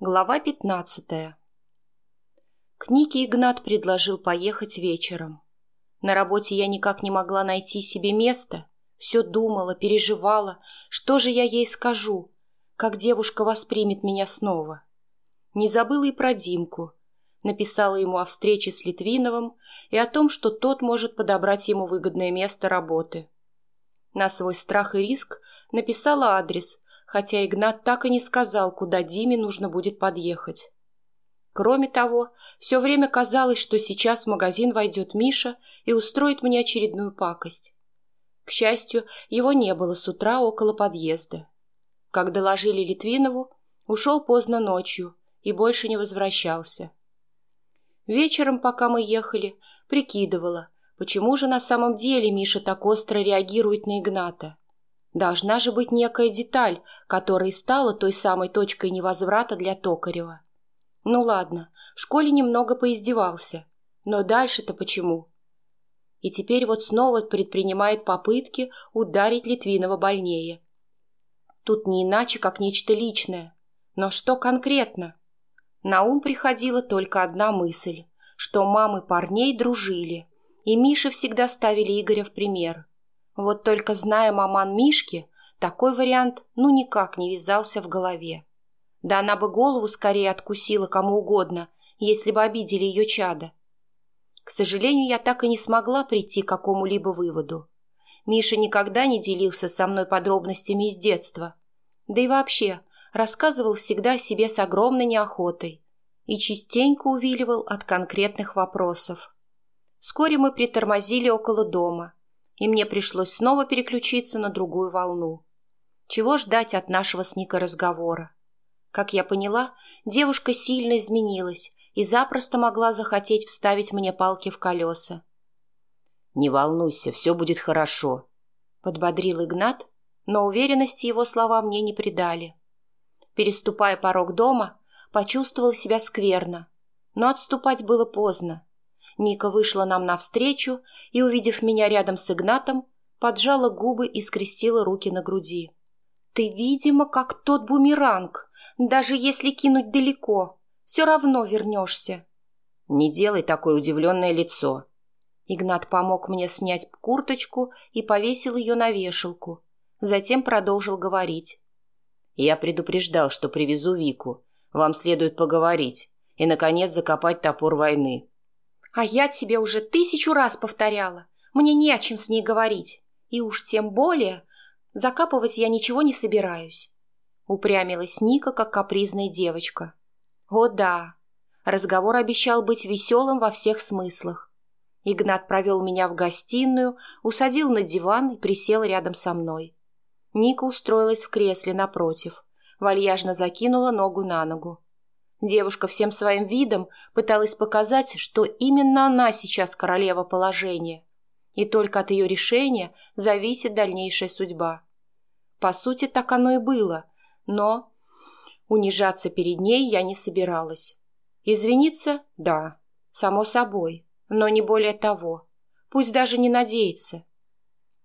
Глава пятнадцатая К Нике Игнат предложил поехать вечером. На работе я никак не могла найти себе места. Все думала, переживала, что же я ей скажу, как девушка воспримет меня снова. Не забыла и про Димку. Написала ему о встрече с Литвиновым и о том, что тот может подобрать ему выгодное место работы. На свой страх и риск написала адрес – хотя Игнат так и не сказал, куда Диме нужно будет подъехать. Кроме того, все время казалось, что сейчас в магазин войдет Миша и устроит мне очередную пакость. К счастью, его не было с утра около подъезда. Как доложили Литвинову, ушел поздно ночью и больше не возвращался. Вечером, пока мы ехали, прикидывала, почему же на самом деле Миша так остро реагирует на Игната. Должна же быть некая деталь, которая стала той самой точкой невозврата для Токарева. Ну ладно, в школе немного поиздевался. Но дальше-то почему? И теперь вот снова предпринимает попытки ударить Литвинова больнее. Тут не иначе, как нечто личное. Но что конкретно? На ум приходила только одна мысль, что мамы парней дружили, и Миша всегда ставили Игоря в пример. Вот только зная маман Мишки, такой вариант ну никак не вязался в голове. Да она бы голову скорее откусила кому угодно, если бы обидели ее чада. К сожалению, я так и не смогла прийти к какому-либо выводу. Миша никогда не делился со мной подробностями из детства. Да и вообще, рассказывал всегда о себе с огромной неохотой и частенько увиливал от конкретных вопросов. Вскоре мы притормозили около дома – и мне пришлось снова переключиться на другую волну. Чего ждать от нашего с Никой разговора? Как я поняла, девушка сильно изменилась и запросто могла захотеть вставить мне палки в колеса. «Не волнуйся, все будет хорошо», — подбодрил Игнат, но уверенности его слова мне не придали. Переступая порог дома, почувствовала себя скверно, но отступать было поздно. Ника вышла нам навстречу и, увидев меня рядом с Игнатом, поджала губы и скрестила руки на груди. «Ты, видимо, как тот бумеранг. Даже если кинуть далеко, все равно вернешься». «Не делай такое удивленное лицо». Игнат помог мне снять курточку и повесил ее на вешалку. Затем продолжил говорить. «Я предупреждал, что привезу Вику. Вам следует поговорить и, наконец, закопать топор войны. А я тебе уже тысячу раз повторяла. Мне не о чем с ней говорить. И уж тем более закапывать я ничего не собираюсь. Упрямилась Ника, как капризная девочка. О да, разговор обещал быть веселым во всех смыслах. Игнат провел меня в гостиную, усадил на диван и присел рядом со мной. Ника устроилась в кресле напротив, вальяжно закинула ногу на ногу. Девушка всем своим видом пыталась показать, что именно она сейчас королева положения, и только от ее решения зависит дальнейшая судьба. По сути, так оно и было, но унижаться перед ней я не собиралась. Извиниться – да, само собой, но не более того. Пусть даже не надеется.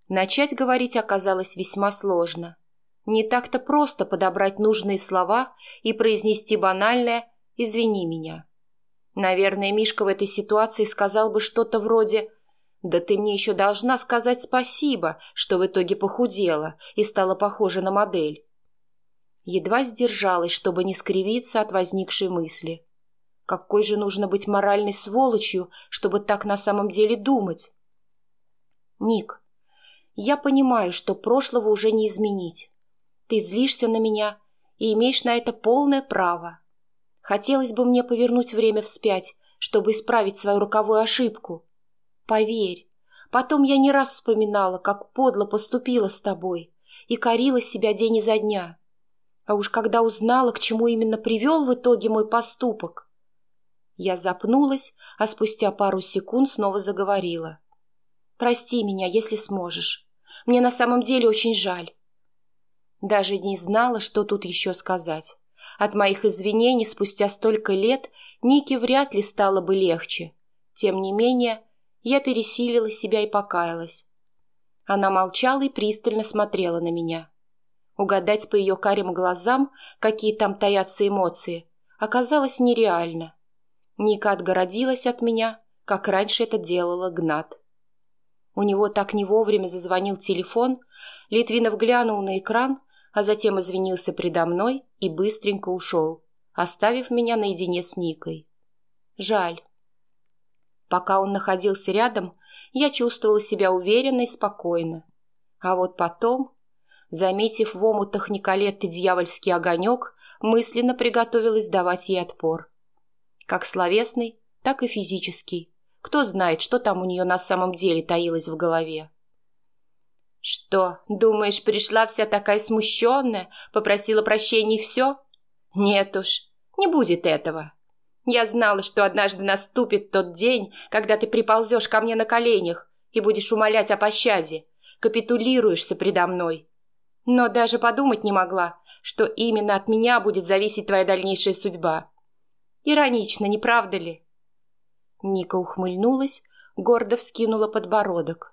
Начать говорить оказалось весьма сложно – не так-то просто подобрать нужные слова и произнести банальное «извини меня». Наверное, Мишка в этой ситуации сказал бы что-то вроде «Да ты мне еще должна сказать спасибо, что в итоге похудела и стала похожа на модель». Едва сдержалась, чтобы не скривиться от возникшей мысли. Какой же нужно быть моральной сволочью, чтобы так на самом деле думать? Ник, я понимаю, что прошлого уже не изменить. Ты злишься на меня и имеешь на это полное право. Хотелось бы мне повернуть время вспять, чтобы исправить свою роковую ошибку. Поверь, потом я не раз вспоминала, как подло поступила с тобой и корила себя день изо дня. А уж когда узнала, к чему именно привел в итоге мой поступок. Я запнулась, а спустя пару секунд снова заговорила. «Прости меня, если сможешь. Мне на самом деле очень жаль. Даже не знала, что тут еще сказать. От моих извинений спустя столько лет Нике вряд ли стало бы легче. Тем не менее, я пересилила себя и покаялась. Она молчала и пристально смотрела на меня. Угадать по ее карим глазам, какие там таятся эмоции, оказалось нереально. Ника отгородилась от меня, как раньше это делала Гнат. У него так не вовремя зазвонил телефон, Литвинов глянул на экран, а затем извинился предо мной и быстренько ушел, оставив меня наедине с Никой. Жаль. Пока он находился рядом, я чувствовала себя уверенно и спокойно. А вот потом, заметив в омутах Николетты дьявольский огонек, мысленно приготовилась давать ей отпор. Как словесный, так и физический. Кто знает, что там у нее на самом деле таилось в голове. «Что, думаешь, пришла вся такая смущенная, попросила прощения и все? Нет уж, не будет этого. Я знала, что однажды наступит тот день, когда ты приползешь ко мне на коленях и будешь умолять о пощаде, капитулируешься предо мной. Но даже подумать не могла, что именно от меня будет зависеть твоя дальнейшая судьба. Иронично, не правда ли?» Ника ухмыльнулась, гордо вскинула подбородок.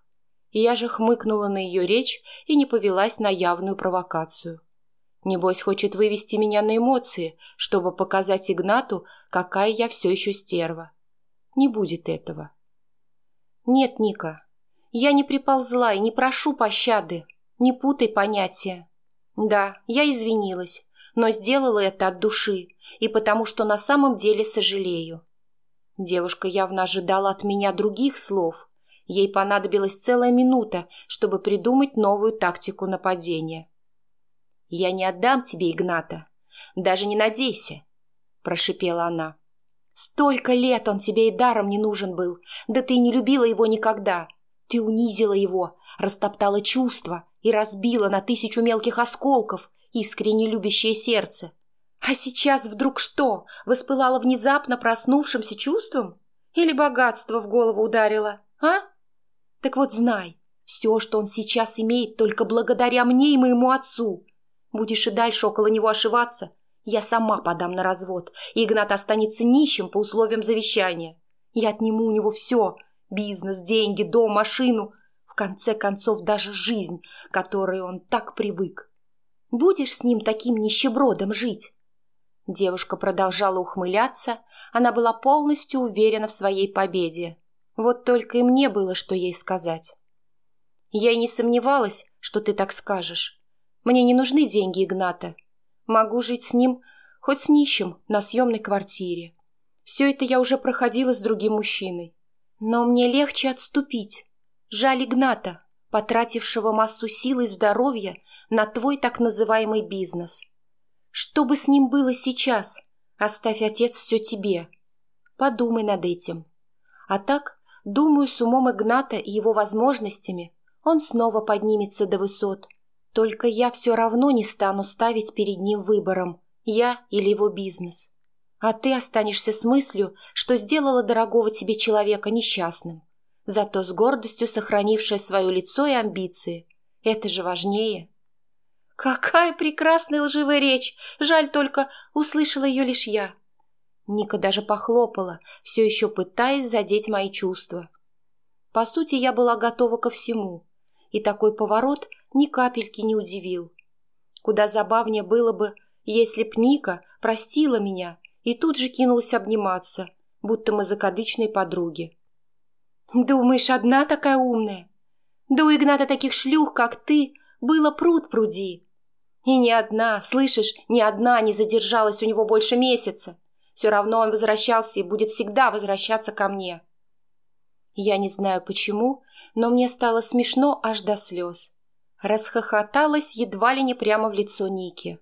Я же хмыкнула на ее речь и не повелась на явную провокацию. Небось, хочет вывести меня на эмоции, чтобы показать Игнату, какая я все еще стерва. Не будет этого. Нет, Ника, я не приползла и не прошу пощады. Не путай понятия. Да, я извинилась, но сделала это от души и потому, что на самом деле сожалею. Девушка явно ожидала от меня других слов. Ей понадобилась целая минута, чтобы придумать новую тактику нападения. «Я не отдам тебе Игната. Даже не надейся», – прошипела она. «Столько лет он тебе и даром не нужен был. Да ты не любила его никогда. Ты унизила его, растоптала чувства и разбила на тысячу мелких осколков искренне любящее сердце. А сейчас вдруг что, воспылало внезапно проснувшимся чувством? Или богатство в голову ударило, а? Так вот знай, все, что он сейчас имеет, только благодаря мне и моему отцу. Будешь и дальше около него ошиваться, я сама подам на развод, и Игнат останется нищим по условиям завещания. Я отниму у него все – бизнес, деньги, дом, машину, в конце концов даже жизнь, которой он так привык. Будешь с ним таким нищебродом жить?» Девушка продолжала ухмыляться, она была полностью уверена в своей победе. Вот только и мне было, что ей сказать. «Я и не сомневалась, что ты так скажешь. Мне не нужны деньги Игната. Могу жить с ним, хоть с нищим, на съемной квартире. Все это я уже проходила с другим мужчиной. Но мне легче отступить. Жаль Игната, потратившего массу сил и здоровья на твой так называемый бизнес. Что бы с ним было сейчас? Оставь, отец, все тебе. Подумай над этим. А так, думаю, с умом Игната и его возможностями он снова поднимется до высот – только я все равно не стану ставить перед ним выбором, я или его бизнес. А ты останешься с мыслью, что сделала дорогого тебе человека несчастным, зато с гордостью сохранившая свое лицо и амбиции. Это же важнее. Какая прекрасная лживая речь! Жаль только, услышала ее лишь я. Ника даже похлопала, все еще пытаясь задеть мои чувства. По сути, я была готова ко всему, и такой поворот – ни капельки не удивил. Куда забавнее было бы, если б Ника простила меня и тут же кинулась обниматься, будто мы закадычные подруги. «Думаешь, одна такая умная? Да у Игната таких шлюх, как ты, было пруд пруди. И ни одна, слышишь, ни одна не задержалась у него больше месяца. Все равно он возвращался и будет всегда возвращаться ко мне». Я не знаю почему, но мне стало смешно аж до слез. Расхохоталась едва ли не прямо в лицо Ники.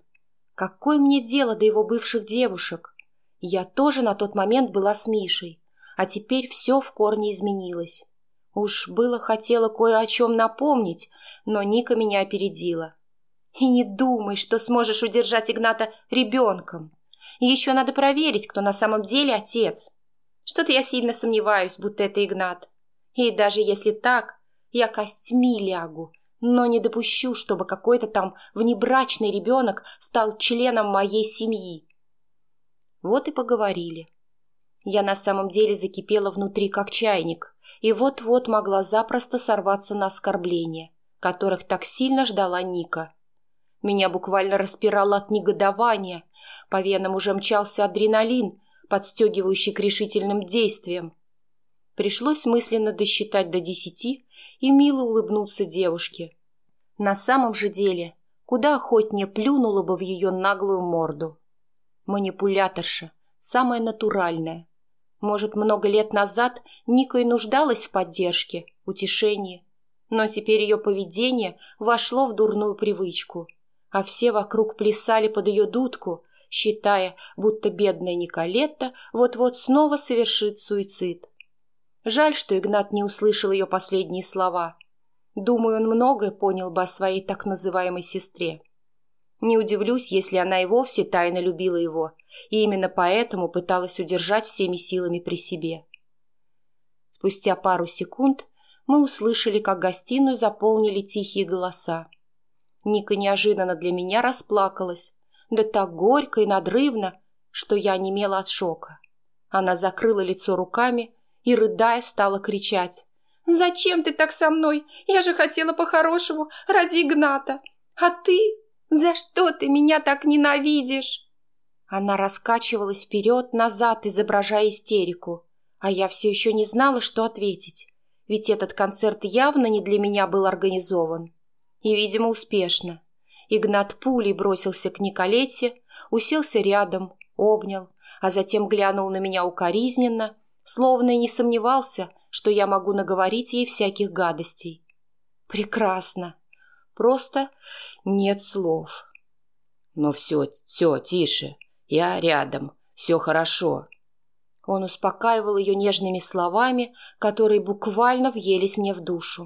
Какое мне дело до его бывших девушек? Я тоже на тот момент была с Мишей, а теперь все в корне изменилось. Уж было хотела кое о чем напомнить, но Ника меня опередила. И не думай, что сможешь удержать Игната ребенком. Еще надо проверить, кто на самом деле отец. Что-то я сильно сомневаюсь, будто это Игнат. И даже если так, я костьми лягу, но не допущу, чтобы какой-то там внебрачный ребенок стал членом моей семьи. Вот и поговорили. Я на самом деле закипела внутри, как чайник, и вот-вот могла запросто сорваться на оскорбления, которых так сильно ждала Ника. Меня буквально распирало от негодования. По венам уже мчался адреналин, подстегивающий к решительным действиям. Пришлось мысленно досчитать до десяти и мило улыбнуться девушке. На самом же деле, куда охотнее плюнула бы в ее наглую морду. Манипуляторша, самая натуральная. Может, много лет назад Ника и нуждалась в поддержке, утешении, но теперь ее поведение вошло в дурную привычку, а все вокруг плясали под ее дудку, считая, будто бедная Николетта вот-вот снова совершит суицид. Жаль, что Игнат не услышал ее последние слова. Думаю, он многое понял бы о своей так называемой сестре. Не удивлюсь, если она и вовсе тайно любила его, и именно поэтому пыталась удержать всеми силами при себе. Спустя пару секунд мы услышали, как гостиную заполнили тихие голоса. Ника неожиданно для меня расплакалась, да так горько и надрывно, что я немела от шока. Она закрыла лицо руками и, рыдая, стала кричать. «Зачем ты так со мной? Я же хотела по-хорошему, ради Игната. А ты? За что ты меня так ненавидишь?» Она раскачивалась вперед-назад, изображая истерику, а я все еще не знала, что ответить, ведь этот концерт явно не для меня был организован. И, видимо, успешно. Игнат пулей бросился к Николете, уселся рядом, обнял, а затем глянул на меня укоризненно, словно и не сомневался, что я могу наговорить ей всяких гадостей. Прекрасно. Просто нет слов. Ну все, все, тише. Я рядом. Все хорошо. Он успокаивал ее нежными словами, которые буквально въелись мне в душу.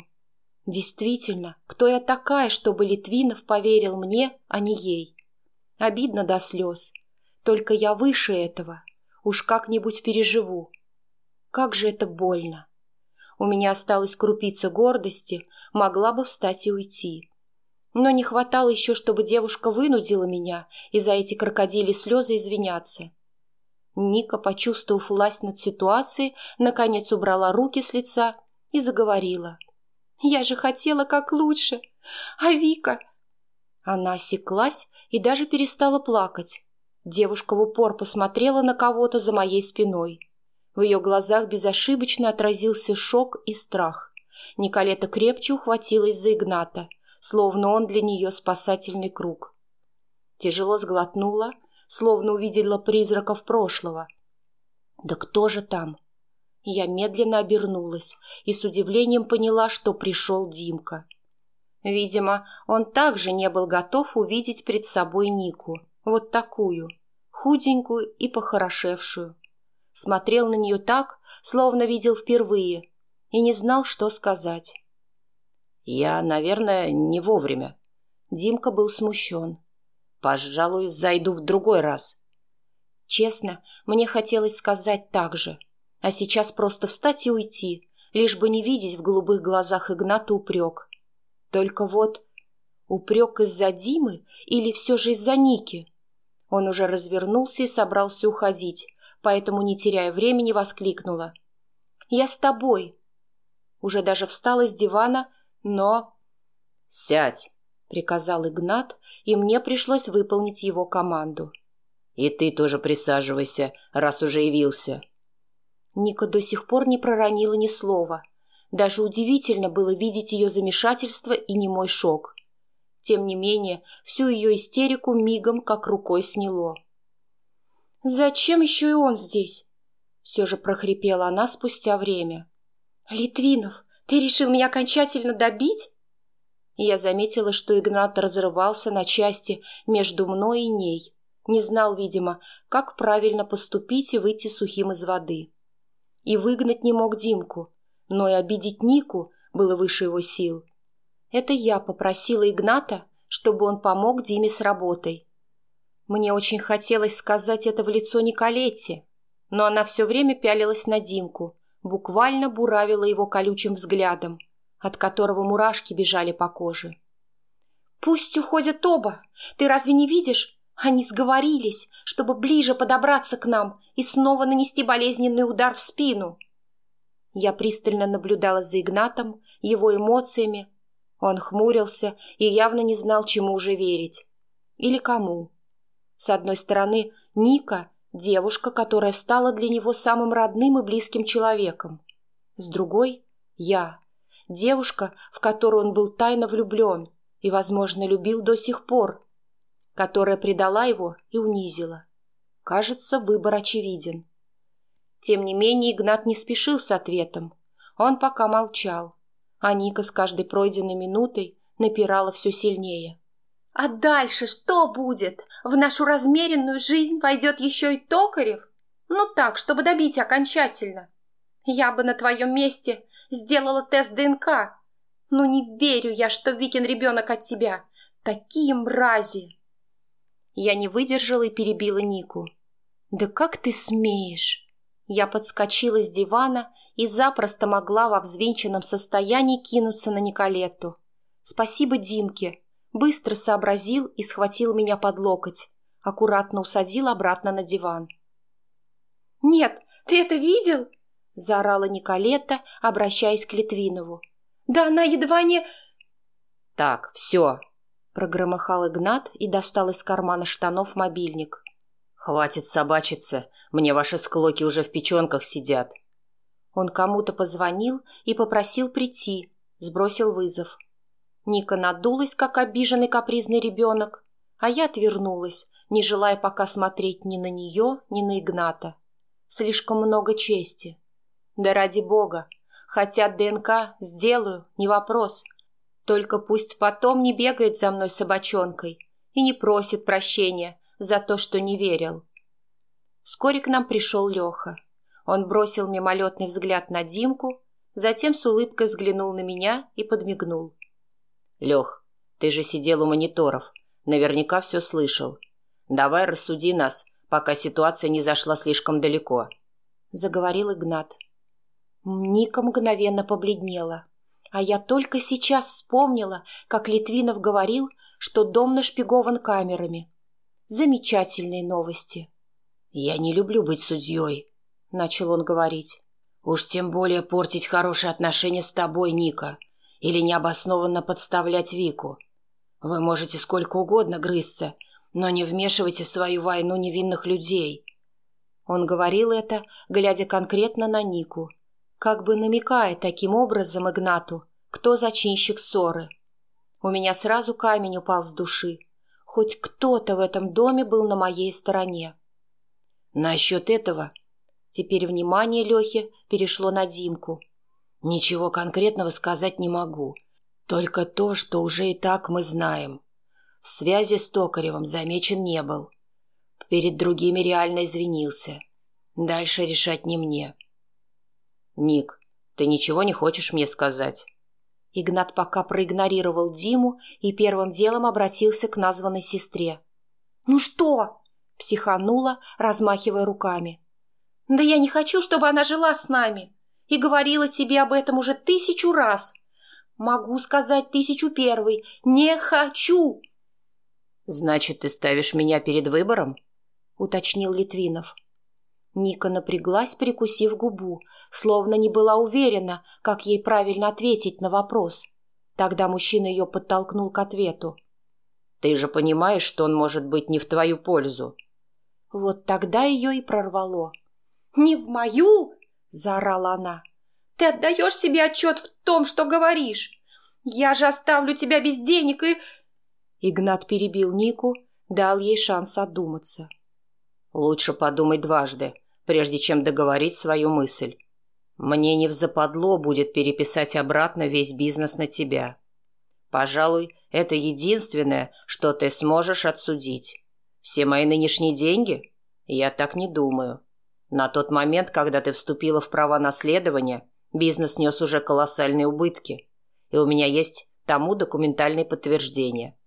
Действительно, кто я такая, чтобы Литвинов поверил мне, а не ей? Обидно до слез. Только я выше этого. Уж как-нибудь переживу. Как же это больно. У меня осталась крупица гордости, могла бы встать и уйти. Но не хватало еще, чтобы девушка вынудила меня и за эти крокодили слезы извиняться. Ника, почувствовав власть над ситуацией, наконец убрала руки с лица и заговорила. «Я же хотела как лучше. А Вика...» Она осеклась и даже перестала плакать. Девушка в упор посмотрела на кого-то за моей спиной. В ее глазах безошибочно отразился шок и страх. Николета крепче ухватилась за Игната, словно он для нее спасательный круг. Тяжело сглотнула, словно увидела призраков прошлого. «Да кто же там?» Я медленно обернулась и с удивлением поняла, что пришел Димка. Видимо, он также не был готов увидеть пред собой Нику, вот такую, худенькую и похорошевшую смотрел на нее так, словно видел впервые, и не знал, что сказать. «Я, наверное, не вовремя». Димка был смущен. «Пожалуй, зайду в другой раз». Честно, мне хотелось сказать так же, а сейчас просто встать и уйти, лишь бы не видеть в голубых глазах Игната упрек. Только вот упрек из-за Димы или все же из-за Ники? Он уже развернулся и собрался уходить, поэтому, не теряя времени, воскликнула. «Я с тобой!» Уже даже встала с дивана, но... «Сядь!» — приказал Игнат, и мне пришлось выполнить его команду. «И ты тоже присаживайся, раз уже явился». Ника до сих пор не проронила ни слова. Даже удивительно было видеть ее замешательство и немой шок. Тем не менее, всю ее истерику мигом как рукой сняло. «Зачем еще и он здесь?» Все же прохрипела она спустя время. «Литвинов, ты решил меня окончательно добить?» я заметила, что Игнат разрывался на части между мной и ней. Не знал, видимо, как правильно поступить и выйти сухим из воды. И выгнать не мог Димку, но и обидеть Нику было выше его сил. Это я попросила Игната, чтобы он помог Диме с работой. Мне очень хотелось сказать это в лицо Николете, но она все время пялилась на Димку, буквально буравила его колючим взглядом, от которого мурашки бежали по коже. «Пусть уходят оба! Ты разве не видишь? Они сговорились, чтобы ближе подобраться к нам и снова нанести болезненный удар в спину!» Я пристально наблюдала за Игнатом, его эмоциями. Он хмурился и явно не знал, чему уже верить. Или кому. С одной стороны, Ника – девушка, которая стала для него самым родным и близким человеком. С другой – я – девушка, в которую он был тайно влюблен и, возможно, любил до сих пор, которая предала его и унизила. Кажется, выбор очевиден. Тем не менее, Игнат не спешил с ответом. Он пока молчал, а Ника с каждой пройденной минутой напирала все сильнее. «А дальше что будет? В нашу размеренную жизнь войдет еще и Токарев? Ну так, чтобы добить окончательно. Я бы на твоем месте сделала тест ДНК. Ну не верю я, что Викин ребенок от тебя. Такие мрази!» Я не выдержала и перебила Нику. «Да как ты смеешь?» Я подскочила с дивана и запросто могла во взвинченном состоянии кинуться на Николетту. Спасибо Димке. Быстро сообразил и схватил меня под локоть. Аккуратно усадил обратно на диван. «Нет, ты это видел?» – заорала Николетта, обращаясь к Литвинову. «Да она едва не...» «Так, все!» – прогромыхал Игнат и достал из кармана штанов мобильник. «Хватит собачиться, мне ваши склоки уже в печенках сидят». Он кому-то позвонил и попросил прийти, сбросил вызов. Ника надулась, как обиженный капризный ребенок, а я отвернулась, не желая пока смотреть ни на нее, ни на Игната. Слишком много чести. Да ради бога, хотят ДНК, сделаю, не вопрос. Только пусть потом не бегает за мной собачонкой и не просит прощения, за то, что не верил. Вскоре к нам пришел Леха. Он бросил мимолетный взгляд на Димку, затем с улыбкой взглянул на меня и подмигнул. «Лех, ты же сидел у мониторов. Наверняка все слышал. Давай рассуди нас, пока ситуация не зашла слишком далеко», — заговорил Игнат. Ника мгновенно побледнела. А я только сейчас вспомнила, как Литвинов говорил, что дом нашпигован камерами. Замечательные новости. «Я не люблю быть судьей», — начал он говорить. «Уж тем более портить хорошие отношения с тобой, Ника, или необоснованно подставлять Вику. Вы можете сколько угодно грызться, но не вмешивайте в свою войну невинных людей». Он говорил это, глядя конкретно на Нику, как бы намекая таким образом Игнату, кто зачинщик ссоры. У меня сразу камень упал с души. Хоть кто-то в этом доме был на моей стороне. Насчет этого... Теперь внимание Лехи перешло на Димку. Ничего конкретного сказать не могу. Только то, что уже и так мы знаем. В связи с Токаревым замечен не был. Перед другими реально извинился. Дальше решать не мне. Ник, ты ничего не хочешь мне сказать? Игнат пока проигнорировал Диму и первым делом обратился к названной сестре. «Ну что?» – психанула, размахивая руками. «Да я не хочу, чтобы она жила с нами. И говорила тебе об этом уже тысячу раз. Могу сказать тысячу первый. Не хочу!» «Значит, ты ставишь меня перед выбором?» – уточнил Литвинов. Ника напряглась, прикусив губу, словно не была уверена, как ей правильно ответить на вопрос. Тогда мужчина ее подтолкнул к ответу. «Ты же понимаешь, что он может быть не в твою пользу». Вот тогда ее и прорвало. «Не в мою?» – заорала она. «Ты отдаешь себе отчет в том, что говоришь? Я же оставлю тебя без денег и...» Игнат перебил Нику, дал ей шанс одуматься. «Лучше подумай дважды, прежде чем договорить свою мысль. Мне не взападло будет переписать обратно весь бизнес на тебя. Пожалуй, это единственное, что ты сможешь отсудить. Все мои нынешние деньги? Я так не думаю. На тот момент, когда ты вступила в права наследования, бизнес нес уже колоссальные убытки. И у меня есть тому документальные подтверждения.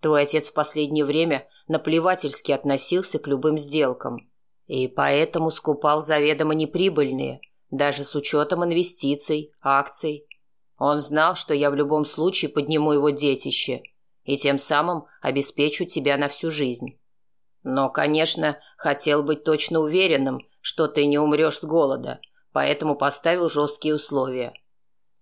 Твой отец в последнее время наплевательски относился к любым сделкам – и поэтому скупал заведомо неприбыльные, даже с учетом инвестиций, акций. Он знал, что я в любом случае подниму его детище и тем самым обеспечу тебя на всю жизнь. Но, конечно, хотел быть точно уверенным, что ты не умрешь с голода, поэтому поставил жесткие условия.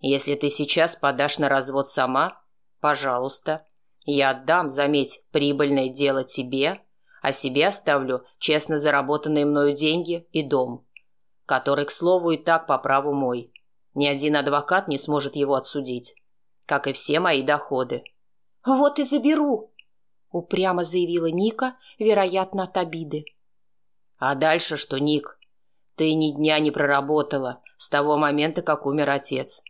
Если ты сейчас подашь на развод сама, Пожалуйста. Я отдам, заметь, прибыльное дело тебе, а себе оставлю честно заработанные мною деньги и дом, который, к слову, и так по праву мой. Ни один адвокат не сможет его отсудить, как и все мои доходы. «Вот и заберу», — упрямо заявила Ника, вероятно, от обиды. «А дальше что, Ник? Ты ни дня не проработала с того момента, как умер отец.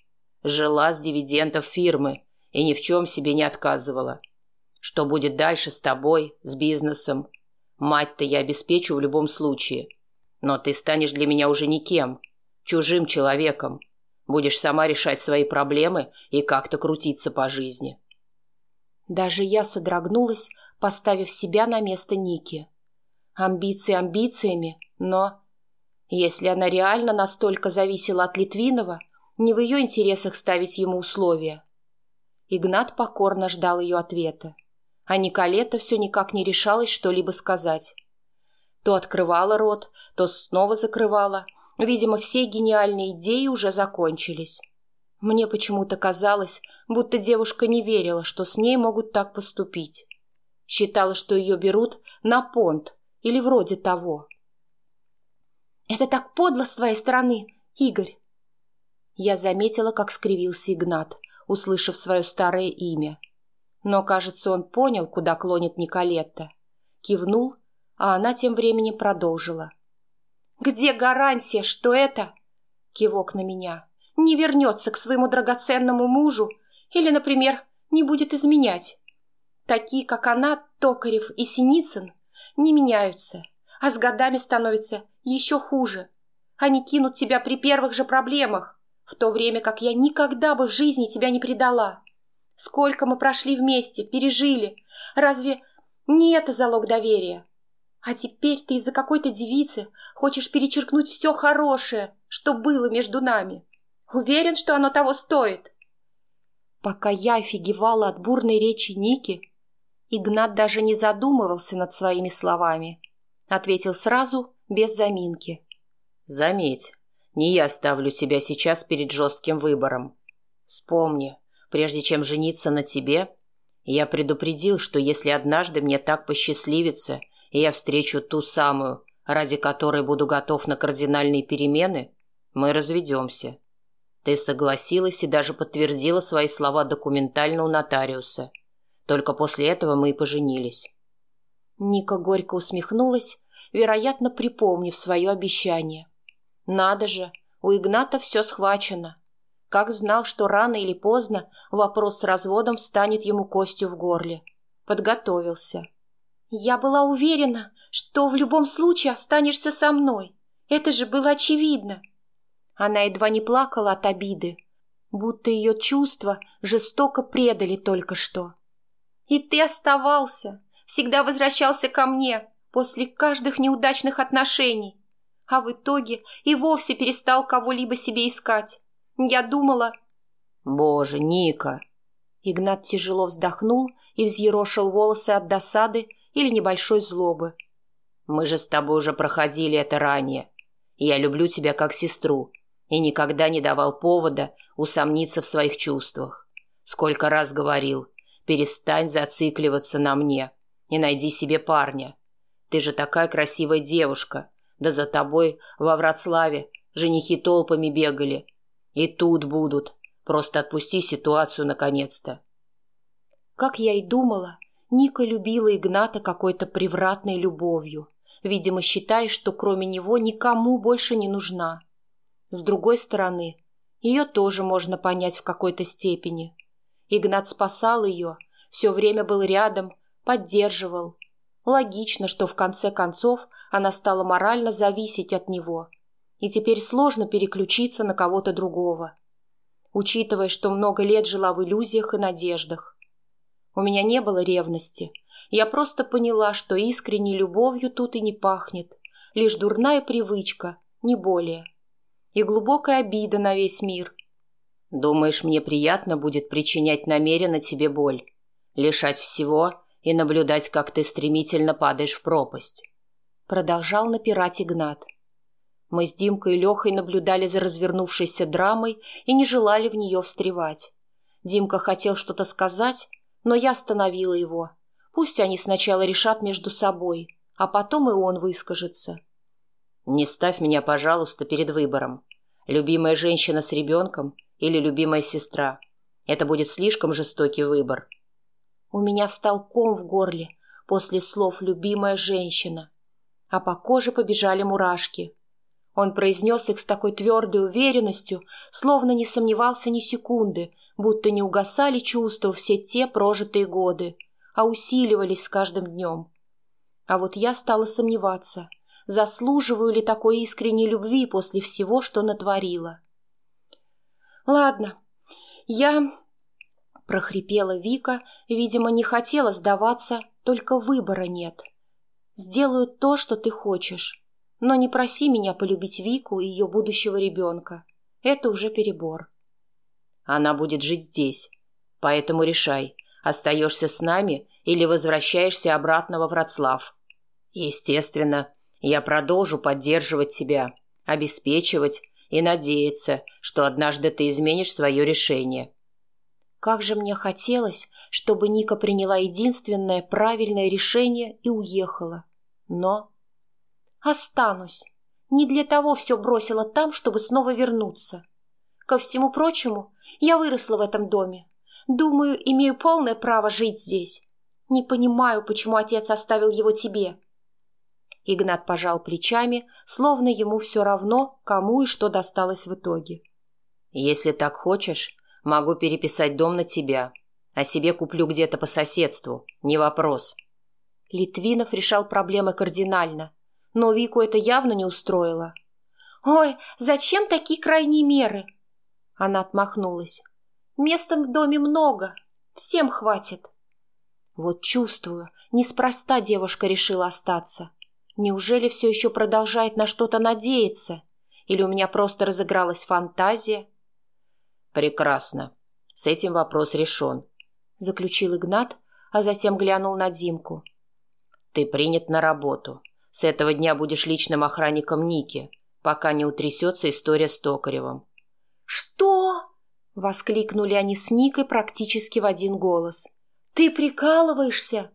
Жила с дивидендов фирмы и ни в чем себе не отказывала. Что будет дальше с тобой, с бизнесом? Мать-то я обеспечу в любом случае. Но ты станешь для меня уже никем, чужим человеком. Будешь сама решать свои проблемы и как-то крутиться по жизни. Даже я содрогнулась, поставив себя на место Ники. Амбиции амбициями, но... Если она реально настолько зависела от Литвинова, не в ее интересах ставить ему условия. Игнат покорно ждал ее ответа, а Николета все никак не решалась что-либо сказать. То открывала рот, то снова закрывала. Видимо, все гениальные идеи уже закончились. Мне почему-то казалось, будто девушка не верила, что с ней могут так поступить. Считала, что ее берут на понт или вроде того. «Это так подло с твоей стороны, Игорь!» Я заметила, как скривился Игнат, услышав свое старое имя. Но, кажется, он понял, куда клонит Николетта. Кивнул, а она тем временем продолжила. «Где гарантия, что это...» Кивок на меня не вернется к своему драгоценному мужу или, например, не будет изменять. Такие, как она, Токарев и Синицын, не меняются, а с годами становятся еще хуже. Они кинут тебя при первых же проблемах, в то время как я никогда бы в жизни тебя не предала. Сколько мы прошли вместе, пережили. Разве не это залог доверия? А теперь ты из-за какой-то девицы хочешь перечеркнуть все хорошее, что было между нами. Уверен, что оно того стоит?» Пока я офигевала от бурной речи Ники, Игнат даже не задумывался над своими словами. Ответил сразу, без заминки. «Заметь, не я ставлю тебя сейчас перед жестким выбором. Вспомни, прежде чем жениться на тебе, я предупредил, что если однажды мне так посчастливится, и я встречу ту самую, ради которой буду готов на кардинальные перемены, мы разведемся. Ты согласилась и даже подтвердила свои слова документально у нотариуса. Только после этого мы и поженились. Ника горько усмехнулась, вероятно, припомнив свое обещание. Надо же, у Игната все схвачено. Как знал, что рано или поздно вопрос с разводом встанет ему костью в горле. Подготовился. «Я была уверена, что в любом случае останешься со мной. Это же было очевидно», она едва не плакала от обиды, будто ее чувства жестоко предали только что. «И ты оставался, всегда возвращался ко мне после каждых неудачных отношений, а в итоге и вовсе перестал кого-либо себе искать. Я думала...» «Боже, Ника!» Игнат тяжело вздохнул и взъерошил волосы от досады или небольшой злобы. «Мы же с тобой уже проходили это ранее. Я люблю тебя как сестру и никогда не давал повода усомниться в своих чувствах. Сколько раз говорил, перестань зацикливаться на мне и найди себе парня. Ты же такая красивая девушка, да за тобой во Вратславе женихи толпами бегали. И тут будут. Просто отпусти ситуацию наконец-то. Как я и думала, Ника любила Игната какой-то превратной любовью, видимо, считая, что кроме него никому больше не нужна. С другой стороны, ее тоже можно понять в какой-то степени. Игнат спасал ее, все время был рядом, поддерживал. Логично, что в конце концов она стала морально зависеть от него, и теперь сложно переключиться на кого-то другого. Учитывая, что много лет жила в иллюзиях и надеждах. У меня не было ревности. Я просто поняла, что искренней любовью тут и не пахнет. Лишь дурная привычка, не более и глубокая обида на весь мир. «Думаешь, мне приятно будет причинять намеренно тебе боль, лишать всего и наблюдать, как ты стремительно падаешь в пропасть?» Продолжал напирать Игнат. Мы с Димкой и Лехой наблюдали за развернувшейся драмой и не желали в нее встревать. Димка хотел что-то сказать, но я остановила его. Пусть они сначала решат между собой, а потом и он выскажется. «Не ставь меня, пожалуйста, перед выбором. Любимая женщина с ребенком или любимая сестра. Это будет слишком жестокий выбор». У меня встал ком в горле после слов «любимая женщина», а по коже побежали мурашки. Он произнес их с такой твердой уверенностью, словно не сомневался ни секунды, будто не угасали чувства все те прожитые годы, а усиливались с каждым днем. А вот я стала сомневаться, заслуживаю ли такой искренней любви после всего, что натворила. «Ладно, я...» — прохрипела Вика, видимо, не хотела сдаваться, только выбора нет. «Сделаю то, что ты хочешь, но не проси меня полюбить Вику и ее будущего ребенка. Это уже перебор». Она будет жить здесь. Поэтому решай, остаешься с нами или возвращаешься обратно во Вроцлав. Естественно, я продолжу поддерживать тебя, обеспечивать и надеяться, что однажды ты изменишь свое решение. Как же мне хотелось, чтобы Ника приняла единственное правильное решение и уехала. Но... Останусь. Не для того все бросила там, чтобы снова вернуться. Ко всему прочему, я выросла в этом доме. Думаю, имею полное право жить здесь. Не понимаю, почему отец оставил его тебе. Игнат пожал плечами, словно ему все равно, кому и что досталось в итоге. «Если так хочешь, могу переписать дом на тебя, а себе куплю где-то по соседству. Не вопрос». Литвинов решал проблемы кардинально, но Вику это явно не устроило. «Ой, зачем такие крайние меры?» Она отмахнулась. «Места в доме много. Всем хватит». Вот чувствую, неспроста девушка решила остаться. Неужели все еще продолжает на что-то надеяться? Или у меня просто разыгралась фантазия? «Прекрасно. С этим вопрос решен», — заключил Игнат, а затем глянул на Димку. «Ты принят на работу. С этого дня будешь личным охранником Ники, пока не утрясется история с Токаревым. «Что?» — воскликнули они с Никой практически в один голос. «Ты прикалываешься?»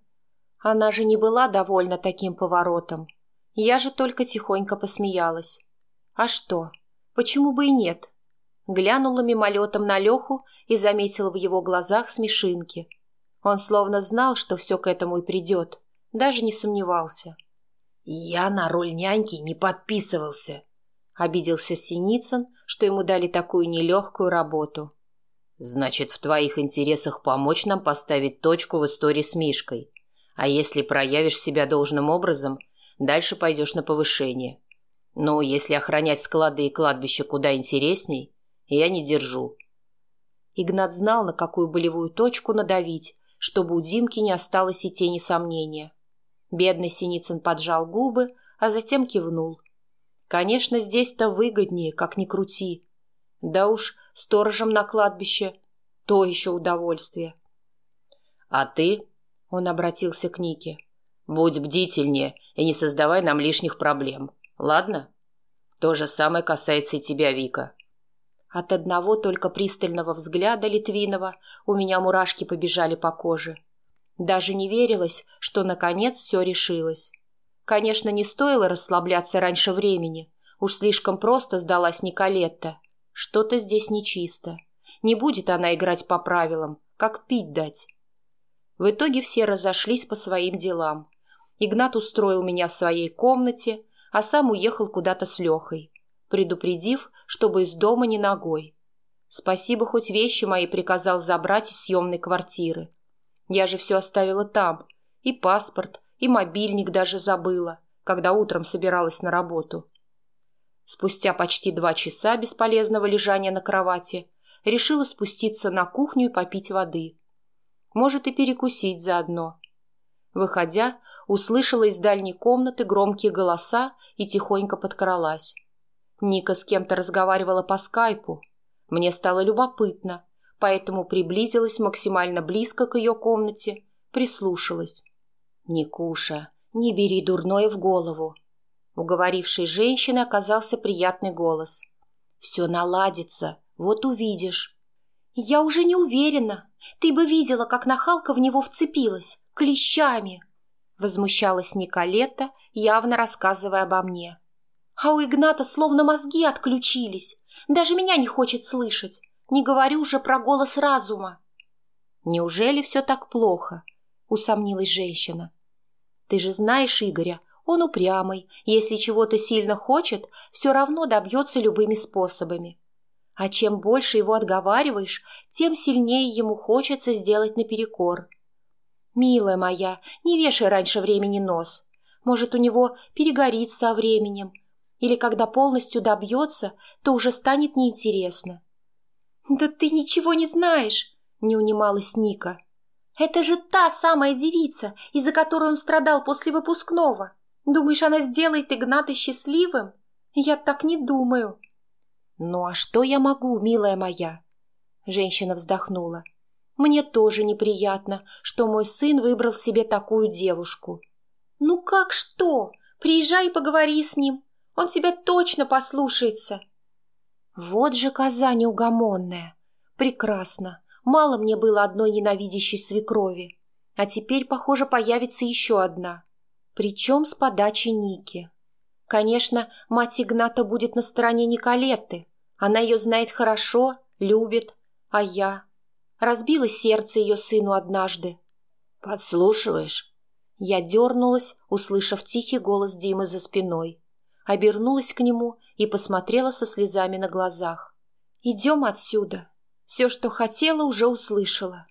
Она же не была довольна таким поворотом. Я же только тихонько посмеялась. «А что? Почему бы и нет?» Глянула мимолетом на Леху и заметила в его глазах смешинки. Он словно знал, что все к этому и придет, даже не сомневался. «Я на роль няньки не подписывался», Обиделся Синицын, что ему дали такую нелегкую работу. «Значит, в твоих интересах помочь нам поставить точку в истории с Мишкой. А если проявишь себя должным образом, дальше пойдешь на повышение. Ну, если охранять склады и кладбища куда интересней, я не держу». Игнат знал, на какую болевую точку надавить, чтобы у Димки не осталось и тени сомнения. Бедный Синицын поджал губы, а затем кивнул. Конечно, здесь-то выгоднее, как ни крути. Да уж, сторожем на кладбище — то еще удовольствие. — А ты, — он обратился к Нике, — будь бдительнее и не создавай нам лишних проблем, ладно? То же самое касается и тебя, Вика. От одного только пристального взгляда Литвинова у меня мурашки побежали по коже. Даже не верилось, что наконец все решилось. Конечно, не стоило расслабляться раньше времени. Уж слишком просто сдалась Николетта. Что-то здесь нечисто. Не будет она играть по правилам, как пить дать. В итоге все разошлись по своим делам. Игнат устроил меня в своей комнате, а сам уехал куда-то с Лехой, предупредив, чтобы из дома не ногой. Спасибо, хоть вещи мои приказал забрать из съемной квартиры. Я же все оставила там, и паспорт, и мобильник даже забыла, когда утром собиралась на работу. Спустя почти два часа бесполезного лежания на кровати решила спуститься на кухню и попить воды. Может, и перекусить заодно. Выходя, услышала из дальней комнаты громкие голоса и тихонько подкралась. Ника с кем-то разговаривала по скайпу. Мне стало любопытно, поэтому приблизилась максимально близко к ее комнате, прислушалась. «Никуша, не бери дурное в голову!» Уговорившей женщины оказался приятный голос. «Все наладится, вот увидишь!» Я уже не уверена. Ты бы видела, как нахалка в него вцепилась, клещами. Возмущалась Николета, явно рассказывая обо мне. А у Игната словно мозги отключились. Даже меня не хочет слышать. Не говорю уже про голос разума. Неужели все так плохо? Усомнилась женщина. Ты же знаешь Игоря, он упрямый, если чего-то сильно хочет, все равно добьется любыми способами. А чем больше его отговариваешь, тем сильнее ему хочется сделать наперекор. Милая моя, не вешай раньше времени нос. Может, у него перегорит со временем. Или когда полностью добьется, то уже станет неинтересно. «Да ты ничего не знаешь!» — не унималась Ника. «Это же та самая девица, из-за которой он страдал после выпускного. Думаешь, она сделает Игната счастливым? Я так не думаю». «Ну а что я могу, милая моя?» Женщина вздохнула. «Мне тоже неприятно, что мой сын выбрал себе такую девушку». «Ну как что? Приезжай и поговори с ним. Он тебя точно послушается». «Вот же коза неугомонная. Прекрасно. Мало мне было одной ненавидящей свекрови. А теперь, похоже, появится еще одна. Причем с подачи Ники. Конечно, мать Игната будет на стороне Николетты, она ее знает хорошо, любит, а я... Разбило сердце ее сыну однажды. «Подслушиваешь?» Я дернулась, услышав тихий голос Димы за спиной. Обернулась к нему и посмотрела со слезами на глазах. «Идем отсюда. Все, что хотела, уже услышала.